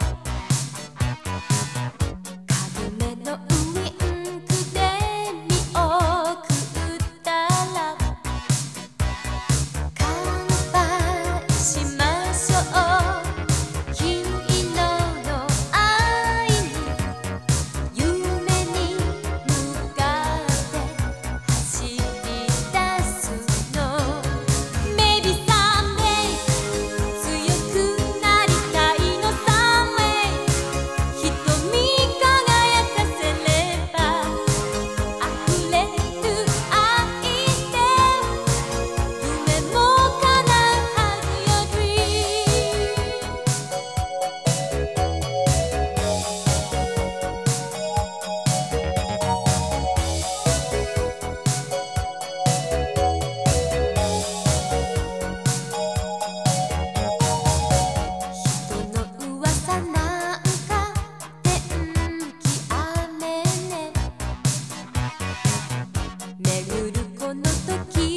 help. この時